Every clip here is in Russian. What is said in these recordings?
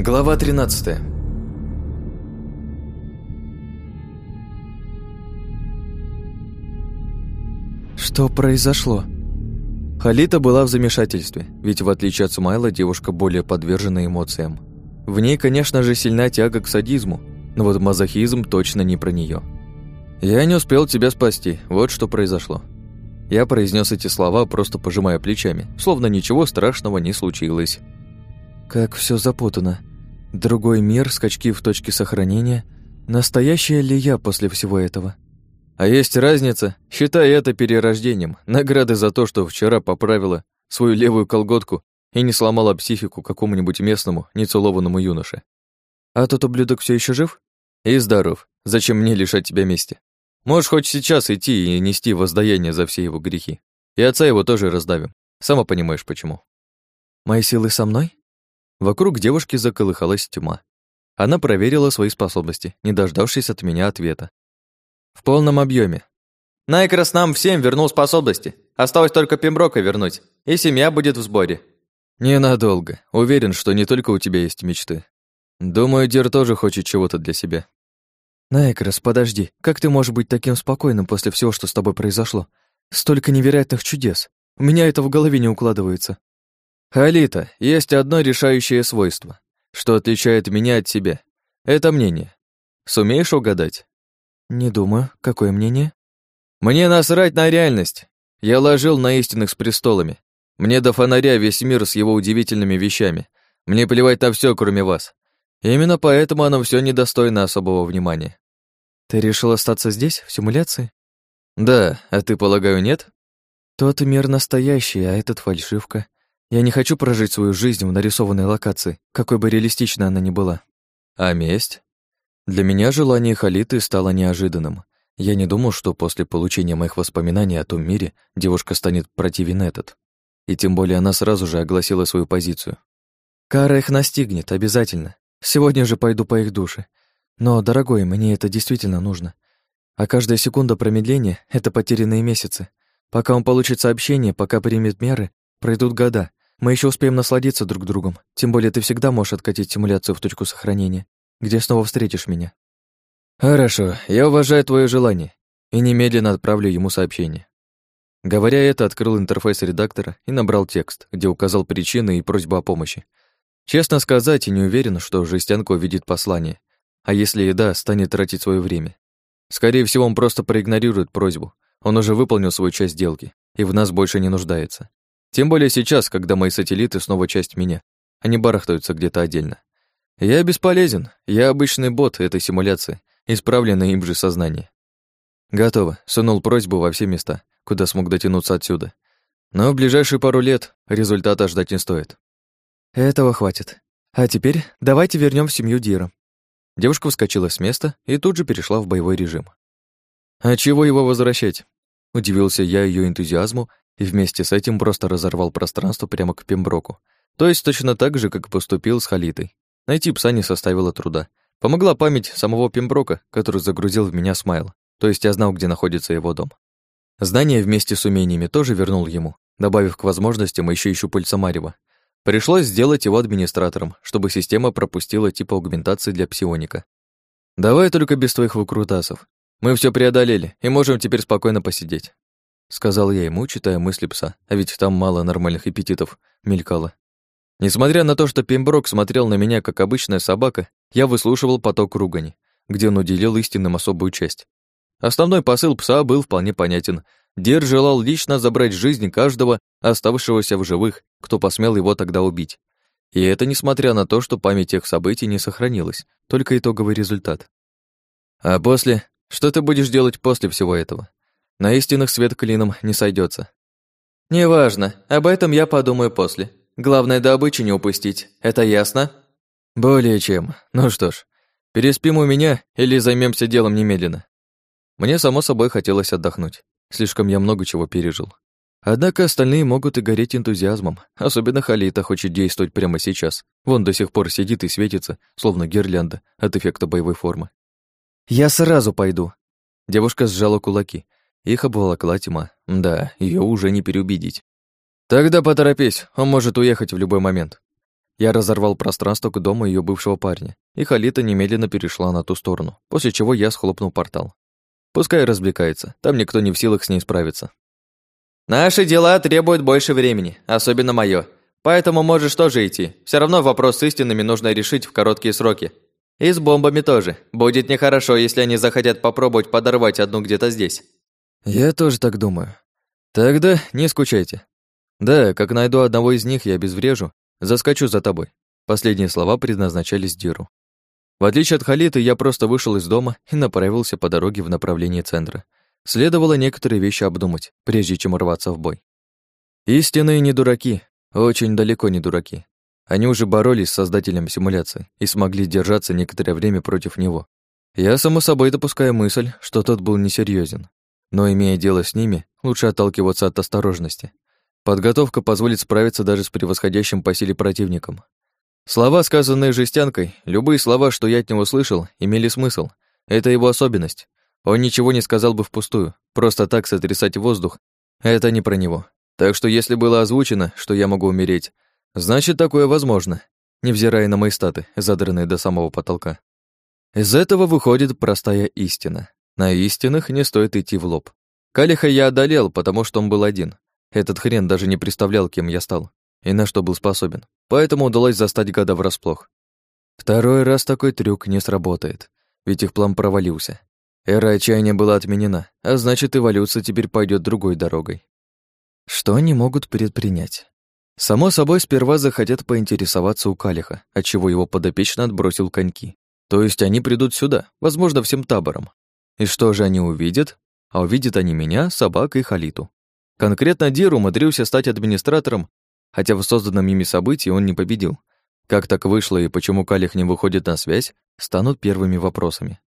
Глава 13 Что произошло? Халита была в замешательстве, ведь в отличие от Смайла девушка более подвержена эмоциям. В ней, конечно же, сильна тяга к садизму, но вот мазохизм точно не про нее. «Я не успел тебя спасти, вот что произошло». Я произнес эти слова, просто пожимая плечами, словно ничего страшного не случилось. Как все запутано. Другой мир, скачки в точке сохранения. Настоящая ли я после всего этого? А есть разница. Считай это перерождением. Награды за то, что вчера поправила свою левую колготку и не сломала психику какому-нибудь местному, нецелованному юноше. А тот ублюдок все еще жив? И здоров. Зачем мне лишать тебя мести? Можешь хоть сейчас идти и нести воздаяние за все его грехи. И отца его тоже раздавим. Сама понимаешь, почему. Мои силы со мной? Вокруг девушки заколыхалась тьма. Она проверила свои способности, не дождавшись от меня ответа. В полном объеме. Найкрас нам всем вернул способности. Осталось только Пемброка вернуть, и семья будет в сборе. Ненадолго. Уверен, что не только у тебя есть мечты. Думаю, Дир тоже хочет чего-то для себя. Найкрас, подожди. Как ты можешь быть таким спокойным после всего, что с тобой произошло? Столько невероятных чудес. У меня это в голове не укладывается. Халита, есть одно решающее свойство, что отличает меня от себя. Это мнение. Сумеешь угадать? Не думаю. Какое мнение? Мне насрать на реальность. Я ложил на истинных с престолами. Мне до фонаря весь мир с его удивительными вещами. Мне плевать на все, кроме вас. Именно поэтому оно все недостойно особого внимания. Ты решил остаться здесь, в симуляции? Да, а ты, полагаю, нет? Тот мир настоящий, а этот фальшивка. Я не хочу прожить свою жизнь в нарисованной локации, какой бы реалистичной она ни была. А месть? Для меня желание Халиты стало неожиданным. Я не думал, что после получения моих воспоминаний о том мире девушка станет противен этот. И тем более она сразу же огласила свою позицию. Кара их настигнет, обязательно. Сегодня же пойду по их душе. Но, дорогой, мне это действительно нужно. А каждая секунда промедления — это потерянные месяцы. Пока он получит сообщение, пока примет меры, пройдут года, мы еще успеем насладиться друг другом, тем более ты всегда можешь откатить симуляцию в точку сохранения, где снова встретишь меня. Хорошо, я уважаю твое желание и немедленно отправлю ему сообщение. Говоря это, открыл интерфейс редактора и набрал текст, где указал причины и просьбу о помощи. Честно сказать, и не уверен, что Жестянко увидит послание, а если и да, станет тратить свое время. Скорее всего, он просто проигнорирует просьбу. Он уже выполнил свою часть сделки и в нас больше не нуждается. Тем более сейчас, когда мои сателлиты снова часть меня. Они барахтаются где-то отдельно. Я бесполезен. Я обычный бот этой симуляции, исправленное им же сознание. Готово. Сунул просьбу во все места, куда смог дотянуться отсюда. Но в ближайшие пару лет результата ждать не стоит. Этого хватит. А теперь давайте вернем в семью Дира. Девушка вскочила с места и тут же перешла в боевой режим. А чего его возвращать? Удивился я ее энтузиазму и вместе с этим просто разорвал пространство прямо к Пемброку. То есть точно так же, как поступил с Халитой. Найти пса не составило труда. Помогла память самого Пемброка, который загрузил в меня смайл, то есть я знал, где находится его дом. Знания вместе с умениями тоже вернул ему, добавив к возможностям еще и щупальца Марева. Пришлось сделать его администратором, чтобы система пропустила тип аугментации для псионика. «Давай только без твоих выкрутасов. Мы все преодолели и можем теперь спокойно посидеть». Сказал я ему, читая мысли пса, а ведь там мало нормальных эпитетов мелькало. Несмотря на то, что Пемброк смотрел на меня как обычная собака, я выслушивал поток ругани, где он уделил истинным особую часть. Основной посыл пса был вполне понятен. Дер желал лично забрать жизнь каждого оставшегося в живых, кто посмел его тогда убить. И это несмотря на то, что память тех событий не сохранилась, только итоговый результат. А после? Что ты будешь делать после всего этого? На истинных свет клином не сойдется. Неважно, об этом я подумаю после. Главное, добычу не упустить, это ясно? Более чем. Ну что ж, переспим у меня или займемся делом немедленно. Мне, само собой, хотелось отдохнуть. Слишком я много чего пережил. Однако остальные могут и гореть энтузиазмом. Особенно Халита хочет действовать прямо сейчас. Вон до сих пор сидит и светится, словно гирлянда от эффекта боевой формы. «Я сразу пойду». Девушка сжала кулаки, их обволокла тьма. Да, ее уже не переубедить. Тогда поторопись, он может уехать в любой момент. Я разорвал пространство к дому ее бывшего парня, и Халита немедленно перешла на ту сторону, после чего я схлопнул портал. Пускай развлекается, там никто не в силах с ней справиться. «Наши дела требуют больше времени, особенно моё. Поэтому можешь тоже идти. Все равно вопрос с истинными нужно решить в короткие сроки. И с бомбами тоже. Будет нехорошо, если они захотят попробовать подорвать одну где-то здесь». «Я тоже так думаю. Тогда не скучайте. Да, как найду одного из них, я обезврежу, заскочу за тобой». Последние слова предназначались Диру. В отличие от Халиты, я просто вышел из дома и направился по дороге в направлении центра. Следовало некоторые вещи обдумать, прежде чем рваться в бой. Истинные не дураки, очень далеко не дураки. Они уже боролись с создателем симуляции и смогли держаться некоторое время против него. Я, само собой, допускаю мысль, что тот был несерьезен. Но, имея дело с ними, лучше отталкиваться от осторожности. Подготовка позволит справиться даже с превосходящим по силе противником. Слова, сказанные жестянкой, любые слова, что я от него слышал, имели смысл. Это его особенность. Он ничего не сказал бы впустую. Просто так сотрясать воздух — это не про него. Так что если было озвучено, что я могу умереть, значит, такое возможно, невзирая на мои статы, задранные до самого потолка. Из этого выходит простая истина. На истинах не стоит идти в лоб. Калиха я одолел, потому что он был один. Этот хрен даже не представлял, кем я стал и на что был способен. Поэтому удалось застать гада врасплох. Второй раз такой трюк не сработает, ведь их план провалился. Эра отчаяния была отменена, а значит, эволюция теперь пойдет другой дорогой. Что они могут предпринять? Само собой, сперва захотят поинтересоваться у Калиха, отчего его подопечно отбросил коньки. То есть они придут сюда, возможно, всем табором. И что же они увидят? А увидят они меня, собак и Халиту. Конкретно Дир умудрился стать администратором хотя в созданном ими событии он не победил. Как так вышло и почему Калих не выходит на связь, станут первыми вопросами.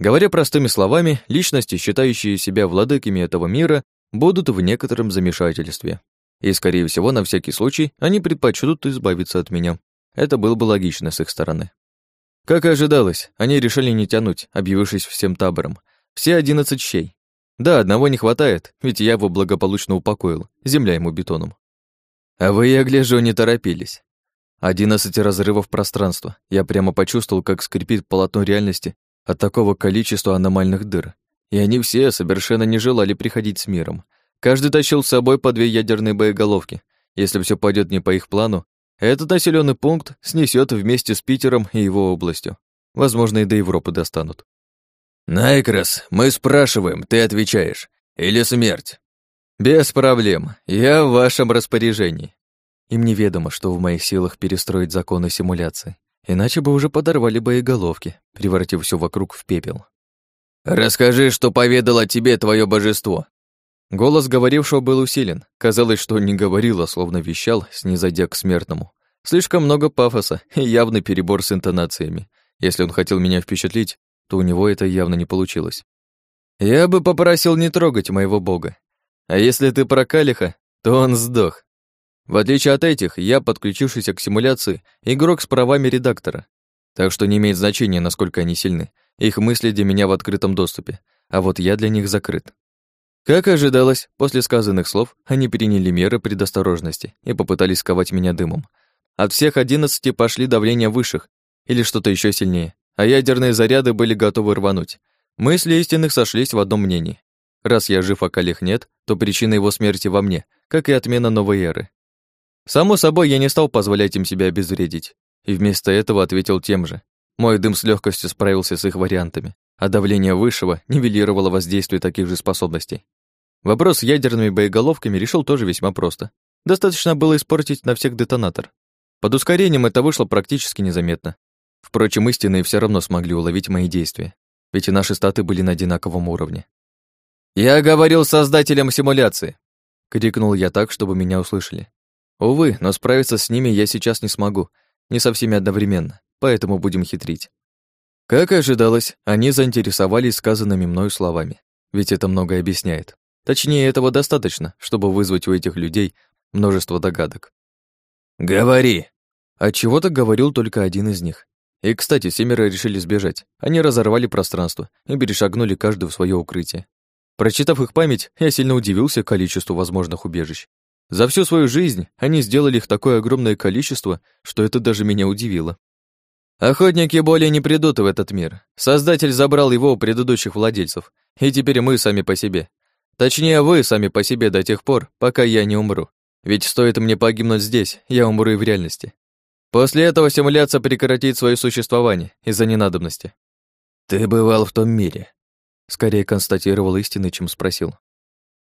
Говоря простыми словами, личности, считающие себя владыками этого мира, будут в некотором замешательстве. И, скорее всего, на всякий случай, они предпочтут избавиться от меня. Это было бы логично с их стороны. Как и ожидалось, они решили не тянуть, объявившись всем табором. Все одиннадцать щей. Да, одного не хватает, ведь я его благополучно упокоил, земля ему бетоном. А вы, я гляжу, не торопились. Одиннадцать разрывов пространства. Я прямо почувствовал, как скрипит полотно реальности от такого количества аномальных дыр. И они все совершенно не желали приходить с миром. Каждый тащил с собой по две ядерные боеголовки. Если все пойдет не по их плану, этот населенный пункт снесет вместе с Питером и его областью. Возможно, и до Европы достанут. «Найкрос, мы спрашиваем, ты отвечаешь. Или смерть?» «Без проблем. Я в вашем распоряжении». Им неведомо, что в моих силах перестроить законы симуляции. Иначе бы уже подорвали боеголовки, превратив все вокруг в пепел. «Расскажи, что поведало тебе твое божество». Голос говорившего был усилен. Казалось, что он не говорил, а словно вещал, снизойдя к смертному. Слишком много пафоса и явный перебор с интонациями. Если он хотел меня впечатлить, то у него это явно не получилось. «Я бы попросил не трогать моего бога. А если ты про Калиха, то он сдох. В отличие от этих, я, подключившийся к симуляции, игрок с правами редактора. Так что не имеет значения, насколько они сильны. Их мысли для меня в открытом доступе, а вот я для них закрыт. Как ожидалось, после сказанных слов они приняли меры предосторожности и попытались сковать меня дымом. От всех одиннадцати пошли давления высших или что-то еще сильнее, а ядерные заряды были готовы рвануть. Мысли истинных сошлись в одном мнении. Раз я жив, а коллег нет, то причина его смерти во мне, как и отмена новой эры. Само собой, я не стал позволять им себя обезвредить, и вместо этого ответил тем же. Мой дым с легкостью справился с их вариантами, а давление высшего нивелировало воздействие таких же способностей. Вопрос с ядерными боеголовками решил тоже весьма просто. Достаточно было испортить на всех детонатор. Под ускорением это вышло практически незаметно. Впрочем, истинные все равно смогли уловить мои действия, ведь и наши статы были на одинаковом уровне. «Я говорил создателям симуляции!» — крикнул я так, чтобы меня услышали. Увы, но справиться с ними я сейчас не смогу, не со всеми одновременно, поэтому будем хитрить. Как и ожидалось, они заинтересовались сказанными мною словами, ведь это многое объясняет. Точнее, этого достаточно, чтобы вызвать у этих людей множество догадок. «Говори!» Отчего-то говорил только один из них. И, кстати, семеро решили сбежать. Они разорвали пространство и перешагнули каждый в свое укрытие. Прочитав их память, я сильно удивился количеству возможных убежищ. За всю свою жизнь они сделали их такое огромное количество, что это даже меня удивило. Охотники более не придут в этот мир. Создатель забрал его у предыдущих владельцев, и теперь мы сами по себе. Точнее, вы сами по себе до тех пор, пока я не умру. Ведь стоит мне погибнуть здесь, я умру и в реальности. После этого симуляция прекратит свое существование из-за ненадобности. Ты бывал в том мире. Скорее констатировал истины, чем спросил.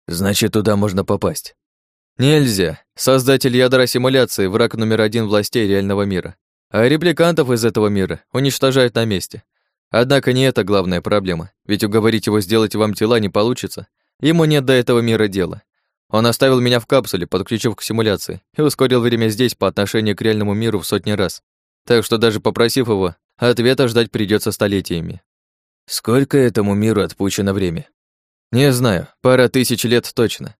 Значит, туда можно попасть. Нельзя. Создатель ядра симуляции – враг номер один властей реального мира. А репликантов из этого мира уничтожают на месте. Однако не это главная проблема, ведь уговорить его сделать вам тела не получится. Ему нет до этого мира дела. Он оставил меня в капсуле, подключив к симуляции, и ускорил время здесь по отношению к реальному миру в сотни раз. Так что даже попросив его, ответа ждать придется столетиями. Сколько этому миру отпущено время? Не знаю, пара тысяч лет точно.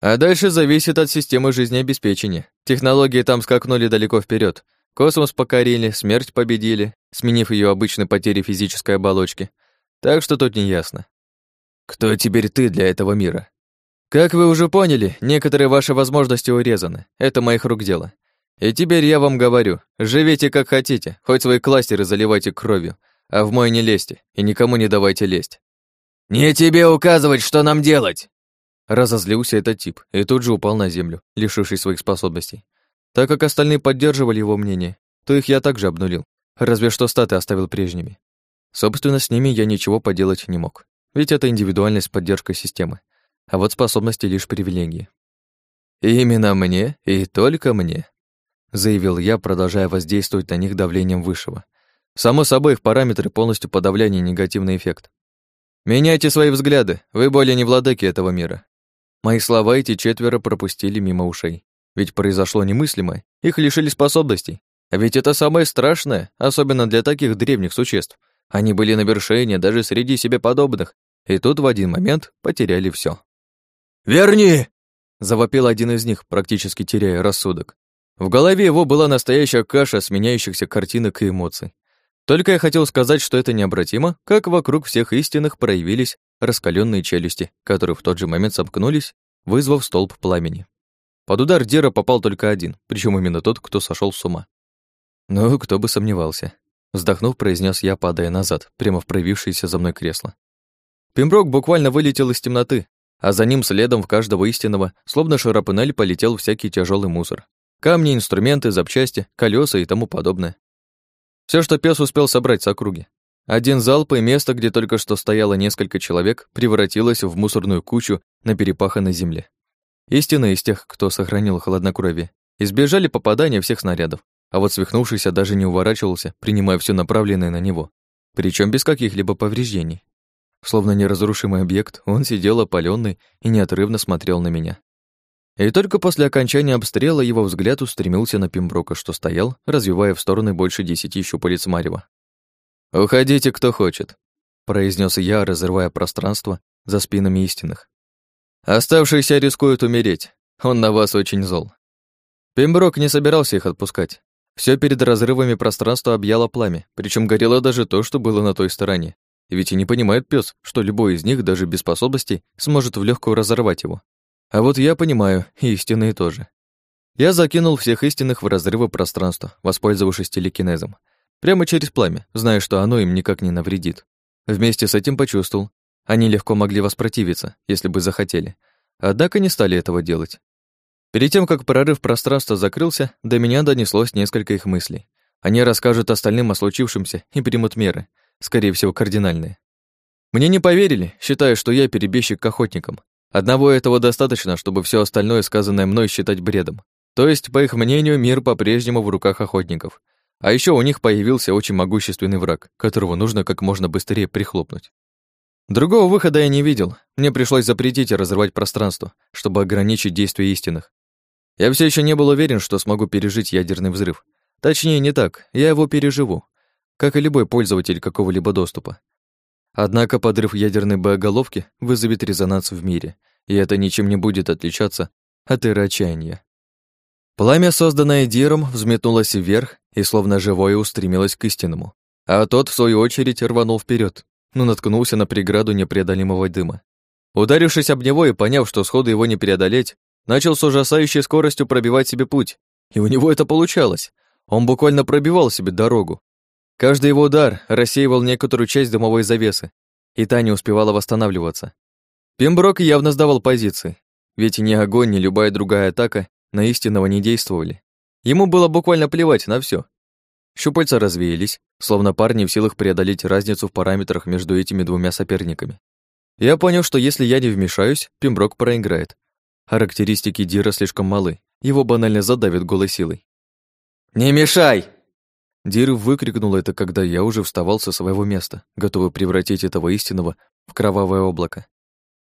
А дальше зависит от системы жизнеобеспечения. Технологии там скакнули далеко вперед. Космос покорили, смерть победили, сменив ее обычной потерей физической оболочки. Так что тут не ясно. Кто теперь ты для этого мира? Как вы уже поняли, некоторые ваши возможности урезаны. Это моих рук дело. И теперь я вам говорю, живите как хотите, хоть свои кластеры заливайте кровью, а в мой не лезьте и никому не давайте лезть. «Не тебе указывать, что нам делать!» Разозлился этот тип и тут же упал на землю, лишившись своих способностей. Так как остальные поддерживали его мнение, то их я также обнулил, разве что статы оставил прежними. Собственно, с ними я ничего поделать не мог, ведь это индивидуальность поддержкой системы, а вот способности лишь привилегии. «Именно мне и только мне», — заявил я, продолжая воздействовать на них давлением высшего. Само собой, их параметры полностью подавляли негативный эффект. «Меняйте свои взгляды, вы более не владыки этого мира». Мои слова эти четверо пропустили мимо ушей. Ведь произошло немыслимое, их лишили способностей. А ведь это самое страшное, особенно для таких древних существ. Они были на вершине даже среди себе подобных, и тут в один момент потеряли все. «Верни!» — завопил один из них, практически теряя рассудок. В голове его была настоящая каша сменяющихся картинок и эмоций. Только я хотел сказать, что это необратимо, как вокруг всех истинных проявились раскаленные челюсти, которые в тот же момент сомкнулись, вызвав столб пламени. Под удар Дера попал только один, причем именно тот, кто сошел с ума. Ну, кто бы сомневался. Вздохнув, произнес я, падая назад, прямо в проявившееся за мной кресло. Пимброк буквально вылетел из темноты, а за ним следом в каждого истинного, словно шарапанель, полетел всякий тяжелый мусор. Камни, инструменты, запчасти, колеса и тому подобное. Все, что пес успел собрать с округи. Один залп и место, где только что стояло несколько человек, превратилось в мусорную кучу на перепаханной земле. Истинно из тех, кто сохранил хладнокровие, избежали попадания всех снарядов, а вот свихнувшийся даже не уворачивался, принимая все направленное на него, причем без каких-либо повреждений. Словно неразрушимый объект, он сидел опаленный и неотрывно смотрел на меня. И только после окончания обстрела его взгляд устремился на Пимброка, что стоял, развивая в стороны больше десяти щупалец Марева. «Уходите, кто хочет», — произнес я, разрывая пространство за спинами истинных. Оставшиеся рискуют умереть. Он на вас очень зол. Пемброк не собирался их отпускать. Все перед разрывами пространства объяло пламя, причем горело даже то, что было на той стороне. Ведь и не понимает пес, что любой из них, даже без способностей, сможет в легкую разорвать его. А вот я понимаю, и истинные тоже. Я закинул всех истинных в разрывы пространства, воспользовавшись телекинезом. Прямо через пламя, зная, что оно им никак не навредит. Вместе с этим почувствовал, они легко могли воспротивиться, если бы захотели. Однако не стали этого делать. Перед тем, как прорыв пространства закрылся, до меня донеслось несколько их мыслей. Они расскажут остальным о случившемся и примут меры, скорее всего, кардинальные. Мне не поверили, считая, что я перебежчик к охотникам. Одного этого достаточно, чтобы все остальное, сказанное мной, считать бредом. То есть, по их мнению, мир по-прежнему в руках охотников. А еще у них появился очень могущественный враг, которого нужно как можно быстрее прихлопнуть. Другого выхода я не видел. Мне пришлось запретить и разрывать пространство, чтобы ограничить действия истинных. Я все еще не был уверен, что смогу пережить ядерный взрыв. Точнее, не так, я его переживу, как и любой пользователь какого-либо доступа. Однако подрыв ядерной боеголовки вызовет резонанс в мире, и это ничем не будет отличаться от эры отчаяния. Пламя, созданное Диром, взметнулось вверх и словно живое устремилось к истинному, а тот, в свою очередь, рванул вперед, но наткнулся на преграду непреодолимого дыма. Ударившись об него и поняв, что сходу его не преодолеть, начал с ужасающей скоростью пробивать себе путь. И у него это получалось. Он буквально пробивал себе дорогу. Каждый его удар рассеивал некоторую часть дымовой завесы, и та не успевала восстанавливаться. Пемброк явно сдавал позиции, ведь ни огонь, ни любая другая атака на истинного не действовали. Ему было буквально плевать на все. Щупальца развеялись, словно парни в силах преодолеть разницу в параметрах между этими двумя соперниками. Я понял, что если я не вмешаюсь, Пемброк проиграет. Характеристики Дира слишком малы, его банально задавит голой силой. «Не мешай!» Дир выкрикнул это, когда я уже вставал со своего места, готовый превратить этого истинного в кровавое облако.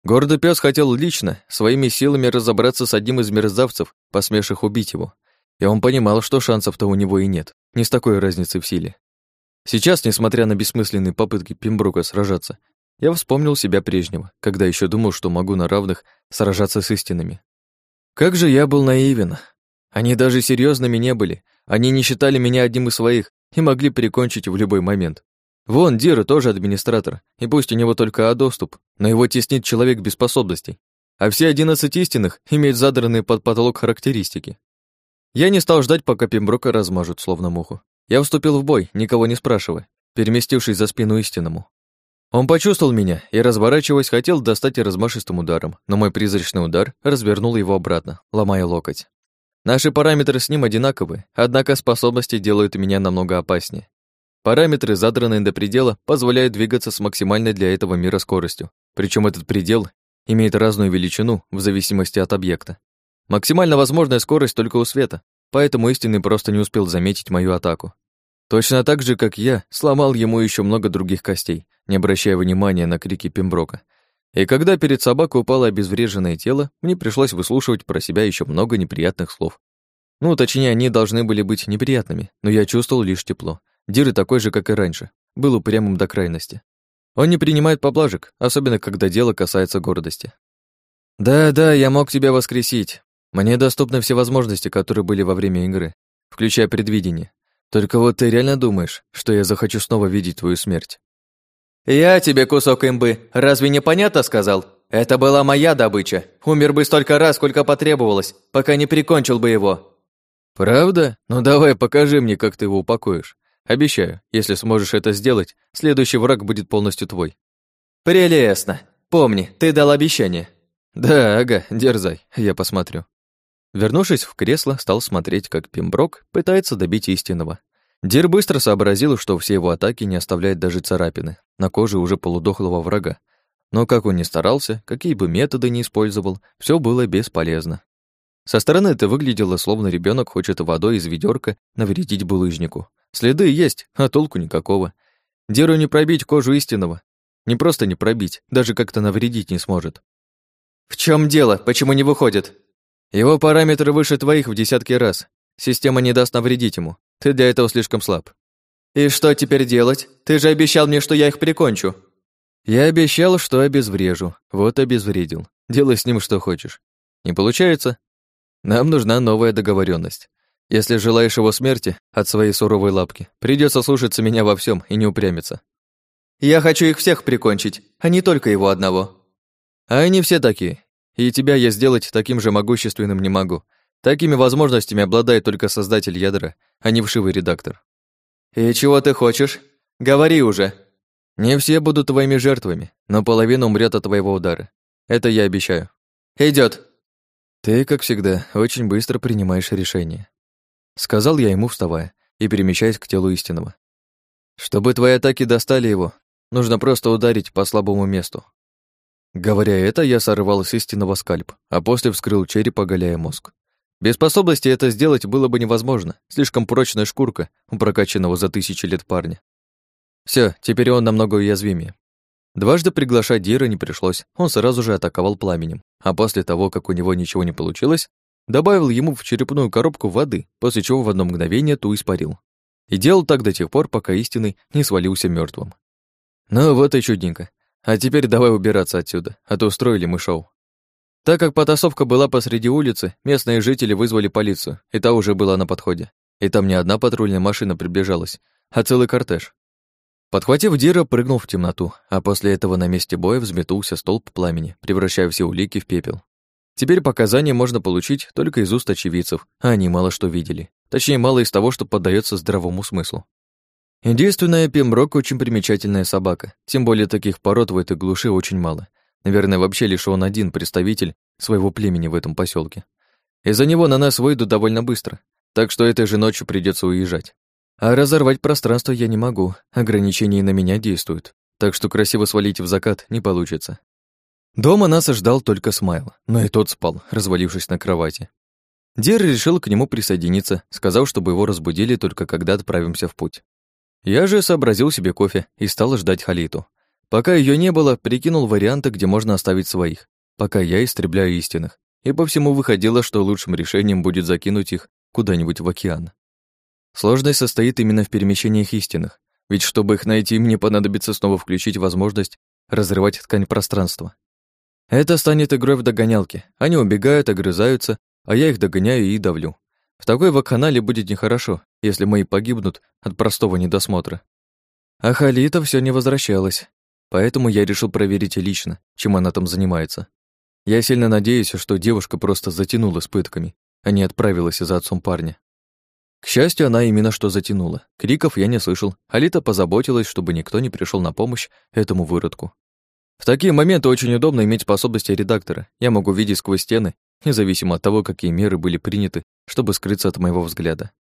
Гордый пес хотел лично, своими силами разобраться с одним из мерзавцев, посмевших убить его. И он понимал, что шансов-то у него и нет, не с такой разницей в силе. Сейчас, несмотря на бессмысленные попытки Пимбрука сражаться, я вспомнил себя прежнего, когда еще думал, что могу на равных сражаться с истинами. Как же я был наивен. Они даже серьезными не были, они не считали меня одним из своих и могли прикончить в любой момент. Вон, Дира тоже администратор, и пусть у него только А-доступ, но его теснит человек без способностей. А все одиннадцать истинных имеют задранные под потолок характеристики. Я не стал ждать, пока Пемброка размажут, словно муху. Я вступил в бой, никого не спрашивая, переместившись за спину истинному. Он почувствовал меня и, разворачиваясь, хотел достать размашистым ударом, но мой призрачный удар развернул его обратно, ломая локоть. Наши параметры с ним одинаковы, однако способности делают меня намного опаснее. Параметры, задранные до предела, позволяют двигаться с максимальной для этого мира скоростью, причем этот предел имеет разную величину в зависимости от объекта. Максимально возможная скорость только у света, поэтому истинный просто не успел заметить мою атаку. Точно так же, как я, сломал ему еще много других костей, не обращая внимания на крики Пемброка. И когда перед собакой упало обезвреженное тело, мне пришлось выслушивать про себя еще много неприятных слов. Ну, точнее, они должны были быть неприятными, но я чувствовал лишь тепло. Диры такой же, как и раньше, был упрямым до крайности. Он не принимает поблажек, особенно когда дело касается гордости. «Да-да, я мог тебя воскресить. Мне доступны все возможности, которые были во время игры, включая предвидение. Только вот ты реально думаешь, что я захочу снова видеть твою смерть? Я тебе кусок имбы, разве не понятно сказал? Это была моя добыча. Умер бы столько раз, сколько потребовалось, пока не прикончил бы его. Правда? Ну давай покажи мне, как ты его упокоишь. Обещаю, если сможешь это сделать, следующий враг будет полностью твой. Прелестно. Помни, ты дал обещание. Да, ага, дерзай, я посмотрю. Вернувшись в кресло, стал смотреть, как Пимброк пытается добить истинного. Дир быстро сообразил, что все его атаки не оставляют даже царапины на коже уже полудохлого врага. Но как он ни старался, какие бы методы ни использовал, все было бесполезно. Со стороны это выглядело, словно ребенок хочет водой из ведерка навредить булыжнику. Следы есть, а толку никакого. Диру не пробить кожу истинного. Не просто не пробить, даже как-то навредить не сможет. «В чем дело? Почему не выходит?» Его параметры выше твоих в десятки раз. Система не даст навредить ему. Ты для этого слишком слаб. И что теперь делать? Ты же обещал мне, что я их прикончу. Я обещал, что обезврежу. Вот обезвредил. Делай с ним что хочешь. Не получается? Нам нужна новая договоренность. Если желаешь его смерти от своей суровой лапки, придется слушаться меня во всем и не упрямиться. Я хочу их всех прикончить, а не только его одного. А они все такие. И тебя я сделать таким же могущественным не могу. Такими возможностями обладает только создатель ядра, а не вшивый редактор. И чего ты хочешь? Говори уже. Не все будут твоими жертвами, но половина умрет от твоего удара. Это я обещаю. Идет. Ты, как всегда, очень быстро принимаешь решение. Сказал я ему, вставая и перемещаясь к телу истинного. Чтобы твои атаки достали его, нужно просто ударить по слабому месту. Говоря это, я сорвал с истинного скальп, а после вскрыл череп, оголяя мозг. Без способности это сделать было бы невозможно, слишком прочная шкурка у прокачанного за тысячи лет парня. Все, теперь он намного уязвимее. Дважды приглашать Дира не пришлось, он сразу же атаковал пламенем, а после того, как у него ничего не получилось, добавил ему в черепную коробку воды, после чего в одно мгновение ту испарил. И делал так до тех пор, пока истинный не свалился мертвым. Ну вот и чудненько. А теперь давай убираться отсюда, а то устроили мы шоу. Так как потасовка была посреди улицы, местные жители вызвали полицию, и та уже была на подходе. И там не одна патрульная машина приближалась, а целый кортеж. Подхватив Дира, прыгнул в темноту, а после этого на месте боя взметнулся столб пламени, превращая все улики в пепел. Теперь показания можно получить только из уст очевидцев, а они мало что видели. Точнее, мало из того, что поддается здравому смыслу. Единственная Пемброк очень примечательная собака, тем более таких пород в этой глуши очень мало. Наверное, вообще лишь он один представитель своего племени в этом поселке. Из-за него на нас выйдут довольно быстро, так что этой же ночью придется уезжать. А разорвать пространство я не могу, ограничения на меня действуют, так что красиво свалить в закат не получится. Дома нас ждал только Смайл, но и тот спал, развалившись на кровати. Дир решил к нему присоединиться, сказав, чтобы его разбудили только когда отправимся в путь. Я же сообразил себе кофе и стал ждать Халиту. Пока ее не было, прикинул варианты, где можно оставить своих, пока я истребляю истинных, и по всему выходило, что лучшим решением будет закинуть их куда-нибудь в океан. Сложность состоит именно в перемещениях истинных, ведь чтобы их найти, мне понадобится снова включить возможность разрывать ткань пространства. Это станет игрой в догонялки. Они убегают, огрызаются, а я их догоняю и давлю. В такой вакханале будет нехорошо, если мои погибнут от простого недосмотра. А Халита все не возвращалась, поэтому я решил проверить лично, чем она там занимается. Я сильно надеюсь, что девушка просто затянула с пытками, а не отправилась за отцом парня. К счастью, она именно что затянула. Криков я не слышал. Алита позаботилась, чтобы никто не пришел на помощь этому выродку. В такие моменты очень удобно иметь способности редактора. Я могу видеть сквозь стены, независимо от того, какие меры были приняты, чтобы скрыться от моего взгляда.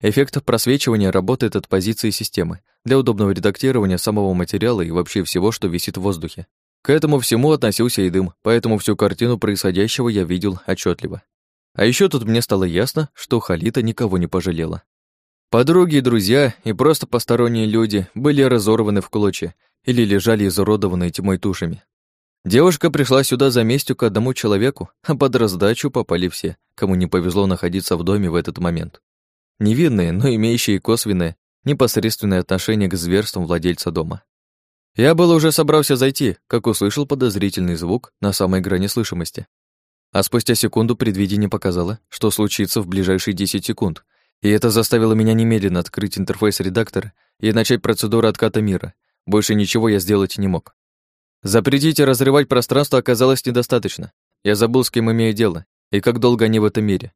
Эффект просвечивания работает от позиции системы для удобного редактирования самого материала и вообще всего, что висит в воздухе. К этому всему относился и дым, поэтому всю картину происходящего я видел отчетливо. А еще тут мне стало ясно, что Халита никого не пожалела. Подруги и друзья, и просто посторонние люди были разорваны в клочья или лежали изуродованные тьмой тушами. Девушка пришла сюда за местью к одному человеку, а под раздачу попали все, кому не повезло находиться в доме в этот момент. Невинные, но имеющие косвенное, непосредственное отношение к зверствам владельца дома. Я был уже собрался зайти, как услышал подозрительный звук на самой грани слышимости. А спустя секунду предвидение показало, что случится в ближайшие 10 секунд, и это заставило меня немедленно открыть интерфейс редактора и начать процедуру отката мира. Больше ничего я сделать не мог. Запретить и разрывать пространство оказалось недостаточно. Я забыл, с кем имею дело, и как долго они в этом мире.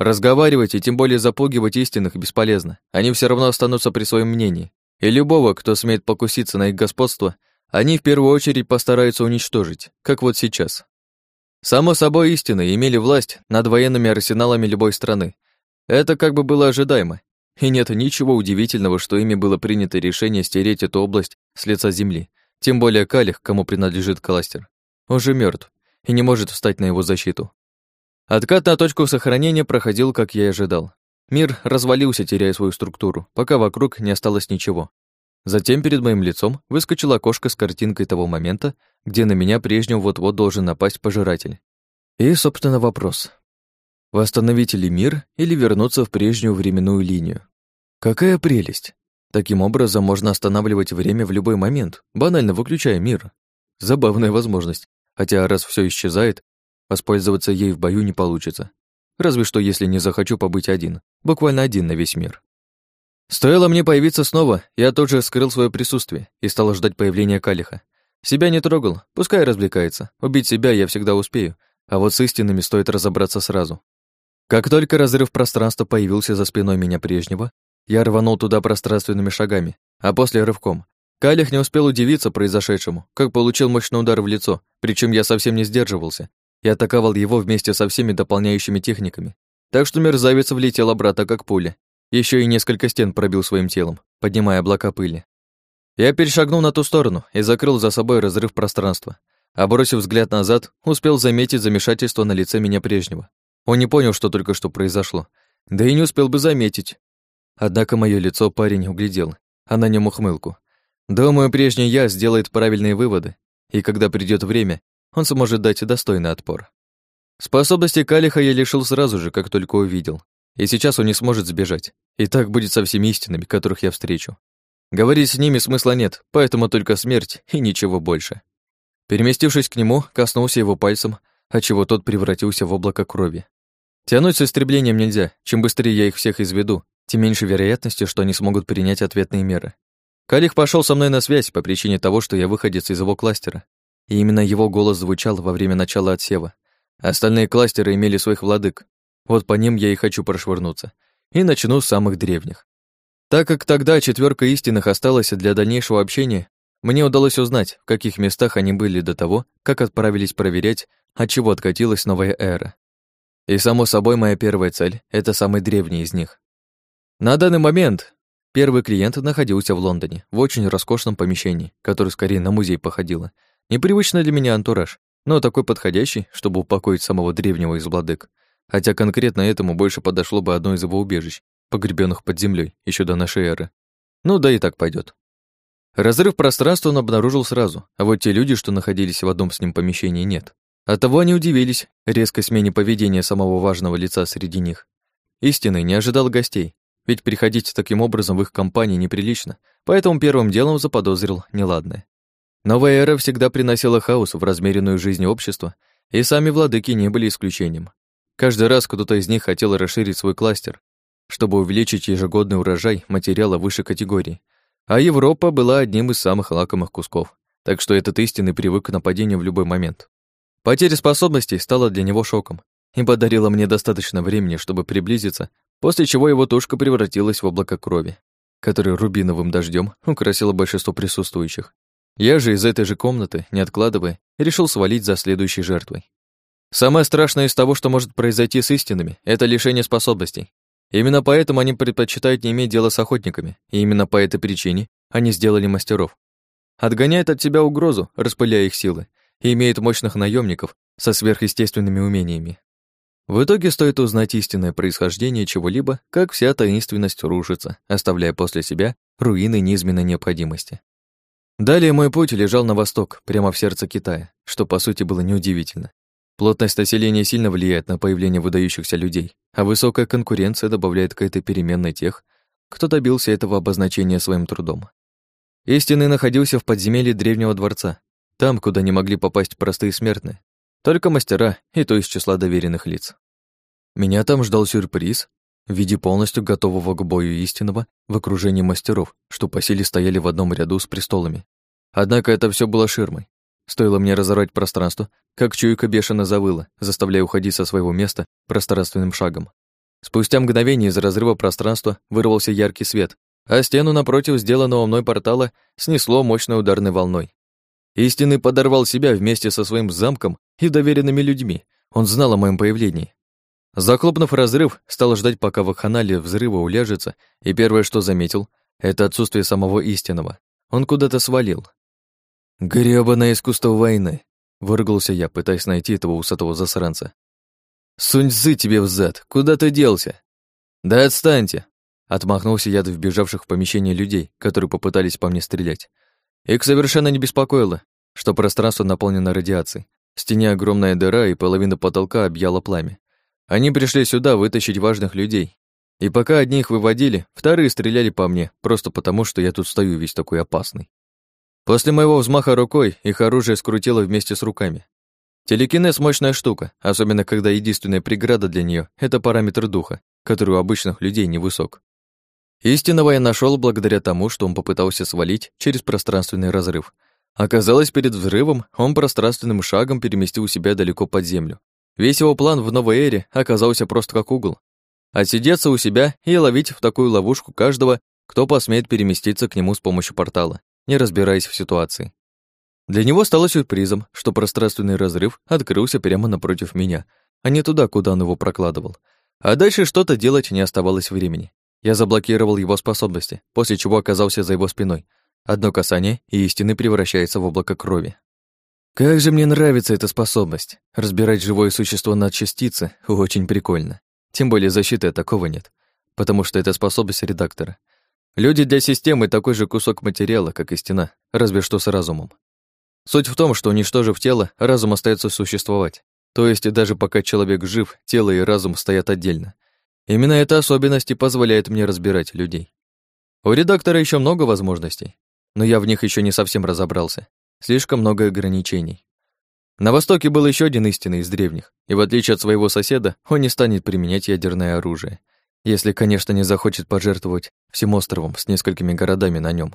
Разговаривать и тем более запугивать истинных бесполезно. Они все равно останутся при своем мнении. И любого, кто смеет покуситься на их господство, они в первую очередь постараются уничтожить, как вот сейчас. Само собой, истины имели власть над военными арсеналами любой страны. Это как бы было ожидаемо. И нет ничего удивительного, что ими было принято решение стереть эту область с лица земли. Тем более Калих, кому принадлежит кластер. Он же мертв и не может встать на его защиту. Откат на точку сохранения проходил, как я и ожидал. Мир развалился, теряя свою структуру, пока вокруг не осталось ничего. Затем перед моим лицом выскочила окошко с картинкой того момента, где на меня прежним вот-вот должен напасть пожиратель. И, собственно, вопрос. Восстановить ли мир или вернуться в прежнюю временную линию? Какая прелесть! Таким образом можно останавливать время в любой момент, банально выключая мир. Забавная возможность, хотя раз все исчезает, воспользоваться ей в бою не получится. Разве что если не захочу побыть один, буквально один на весь мир. Стоило мне появиться снова, я тут же скрыл свое присутствие и стал ждать появления Калиха. Себя не трогал, пускай развлекается. Убить себя я всегда успею, а вот с истинными стоит разобраться сразу. Как только разрыв пространства появился за спиной меня прежнего, я рванул туда пространственными шагами, а после рывком. Калих не успел удивиться произошедшему, как получил мощный удар в лицо, причем я совсем не сдерживался и атаковал его вместе со всеми дополняющими техниками. Так что мерзавец влетел обратно как пуля, еще и несколько стен пробил своим телом, поднимая облака пыли. Я перешагнул на ту сторону и закрыл за собой разрыв пространства. А взгляд назад, успел заметить замешательство на лице меня прежнего. Он не понял, что только что произошло. Да и не успел бы заметить. Однако мое лицо парень углядел, а на нем ухмылку. Думаю, прежний я сделает правильные выводы, и когда придет время, он сможет дать достойный отпор. Способности Калиха я лишил сразу же, как только увидел. И сейчас он не сможет сбежать. И так будет со всеми истинами, которых я встречу. Говорить с ними смысла нет, поэтому только смерть и ничего больше. Переместившись к нему, коснулся его пальцем, отчего тот превратился в облако крови. Тянуть с истреблением нельзя. Чем быстрее я их всех изведу, тем меньше вероятности, что они смогут принять ответные меры. Калих пошел со мной на связь по причине того, что я выходец из его кластера. И именно его голос звучал во время начала отсева. Остальные кластеры имели своих владык. Вот по ним я и хочу прошвырнуться. И начну с самых древних. Так как тогда четверка истинных осталась для дальнейшего общения, мне удалось узнать, в каких местах они были до того, как отправились проверять, от чего откатилась новая эра. И, само собой, моя первая цель — это самый древний из них. На данный момент первый клиент находился в Лондоне, в очень роскошном помещении, которое скорее на музей походило. Непривычно для меня антураж, но такой подходящий, чтобы упокоить самого древнего из владык. Хотя конкретно этому больше подошло бы одно из его убежищ, погребенных под землей еще до нашей эры. Ну да и так пойдет. Разрыв пространства он обнаружил сразу, а вот те люди, что находились в одном с ним помещении, нет. Оттого они удивились резкой смене поведения самого важного лица среди них. Истинный не ожидал гостей, ведь приходить таким образом в их компании неприлично, поэтому первым делом заподозрил неладное. Новая эра всегда приносила хаос в размеренную жизнь общества, и сами владыки не были исключением. Каждый раз кто-то из них хотел расширить свой кластер, чтобы увеличить ежегодный урожай материала выше категории. А Европа была одним из самых лакомых кусков, так что этот истинный привык к нападению в любой момент. Потеря способностей стала для него шоком и подарила мне достаточно времени, чтобы приблизиться, после чего его тушка превратилась в облако крови, которое рубиновым дождем украсило большинство присутствующих. Я же из этой же комнаты, не откладывая, решил свалить за следующей жертвой. Самое страшное из того, что может произойти с истинными, это лишение способностей. Именно поэтому они предпочитают не иметь дела с охотниками, и именно по этой причине они сделали мастеров. Отгоняет от себя угрозу, распыляя их силы, и имеет мощных наемников со сверхъестественными умениями. В итоге стоит узнать истинное происхождение чего-либо, как вся таинственность рушится, оставляя после себя руины неизменной необходимости. Далее мой путь лежал на восток, прямо в сердце Китая, что, по сути, было неудивительно. Плотность населения сильно влияет на появление выдающихся людей, а высокая конкуренция добавляет к этой переменной тех, кто добился этого обозначения своим трудом. Истинный находился в подземелье древнего дворца, там, куда не могли попасть простые смертные, только мастера и то из числа доверенных лиц. Меня там ждал сюрприз в виде полностью готового к бою истинного в окружении мастеров, что по силе стояли в одном ряду с престолами. Однако это все было ширмой, Стоило мне разорвать пространство, как чуйка бешено завыла, заставляя уходить со своего места пространственным шагом. Спустя мгновение из разрыва пространства вырвался яркий свет, а стену напротив сделанного мной портала снесло мощной ударной волной. Истинный подорвал себя вместе со своим замком и доверенными людьми. Он знал о моем появлении. Захлопнув разрыв, стал ждать, пока вакханалия взрыва уляжется, и первое, что заметил, это отсутствие самого истинного. Он куда-то свалил. «Грёбаное искусство войны!» — выругался я, пытаясь найти этого усатого засранца. «Сунь-цзы тебе взад! Куда ты делся?» «Да отстаньте!» — отмахнулся я от вбежавших в помещение людей, которые попытались по мне стрелять. Их совершенно не беспокоило, что пространство наполнено радиацией. В стене огромная дыра, и половина потолка объяла пламя. Они пришли сюда вытащить важных людей. И пока одни их выводили, вторые стреляли по мне, просто потому, что я тут стою весь такой опасный. После моего взмаха рукой их оружие скрутило вместе с руками. Телекинез — мощная штука, особенно когда единственная преграда для нее это параметр духа, который у обычных людей невысок. Истинного я нашел благодаря тому, что он попытался свалить через пространственный разрыв. Оказалось, перед взрывом он пространственным шагом переместил себя далеко под землю. Весь его план в новой эре оказался просто как угол. Отсидеться у себя и ловить в такую ловушку каждого, кто посмеет переместиться к нему с помощью портала не разбираясь в ситуации. Для него стало сюрпризом, что пространственный разрыв открылся прямо напротив меня, а не туда, куда он его прокладывал. А дальше что-то делать не оставалось времени. Я заблокировал его способности, после чего оказался за его спиной. Одно касание, и истины превращается в облако крови. Как же мне нравится эта способность. Разбирать живое существо на частицы очень прикольно. Тем более защиты такого нет, потому что это способность редактора. Люди для системы такой же кусок материала, как и стена, разве что с разумом. Суть в том, что уничтожив тело, разум остается существовать. То есть даже пока человек жив, тело и разум стоят отдельно. Именно эта особенность и позволяет мне разбирать людей. У редактора еще много возможностей, но я в них еще не совсем разобрался. Слишком много ограничений. На Востоке был еще один истинный из древних, и в отличие от своего соседа, он не станет применять ядерное оружие. Если, конечно, не захочет пожертвовать всем островом с несколькими городами на нем.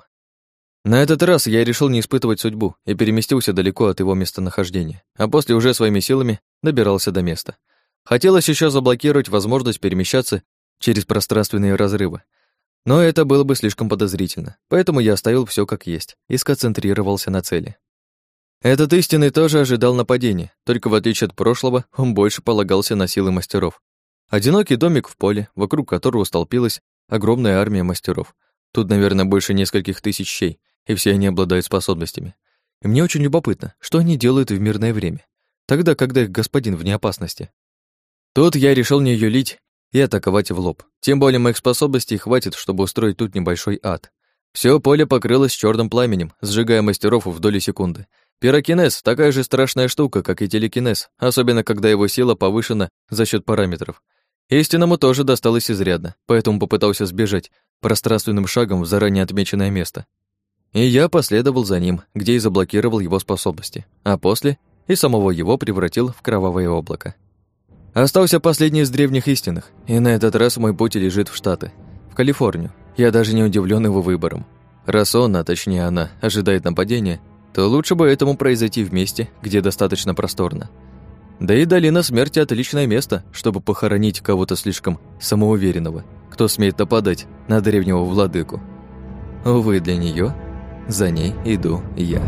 На этот раз я решил не испытывать судьбу и переместился далеко от его местонахождения, а после уже своими силами добирался до места. Хотелось еще заблокировать возможность перемещаться через пространственные разрывы. Но это было бы слишком подозрительно, поэтому я оставил все как есть и сконцентрировался на цели. Этот истинный тоже ожидал нападения, только в отличие от прошлого, он больше полагался на силы мастеров. Одинокий домик в поле, вокруг которого столпилась огромная армия мастеров. Тут, наверное, больше нескольких тысяч щей, и все они обладают способностями. И мне очень любопытно, что они делают в мирное время, тогда, когда их господин вне опасности. Тут я решил не юлить и атаковать в лоб. Тем более моих способностей хватит, чтобы устроить тут небольшой ад. Все поле покрылось черным пламенем, сжигая мастеров в доли секунды. Пирокинез — такая же страшная штука, как и телекинез, особенно когда его сила повышена за счет параметров. Истинному тоже досталось изрядно, поэтому попытался сбежать пространственным шагом в заранее отмеченное место. И я последовал за ним, где и заблокировал его способности, а после и самого его превратил в кровавое облако. Остался последний из древних истинных, и на этот раз мой путь лежит в Штаты, в Калифорнию. Я даже не удивлен его выбором. Раз он, а точнее она, ожидает нападения, то лучше бы этому произойти в месте, где достаточно просторно. Да и долина смерти – отличное место, чтобы похоронить кого-то слишком самоуверенного, кто смеет нападать на древнего владыку. Увы, для нее за ней иду я.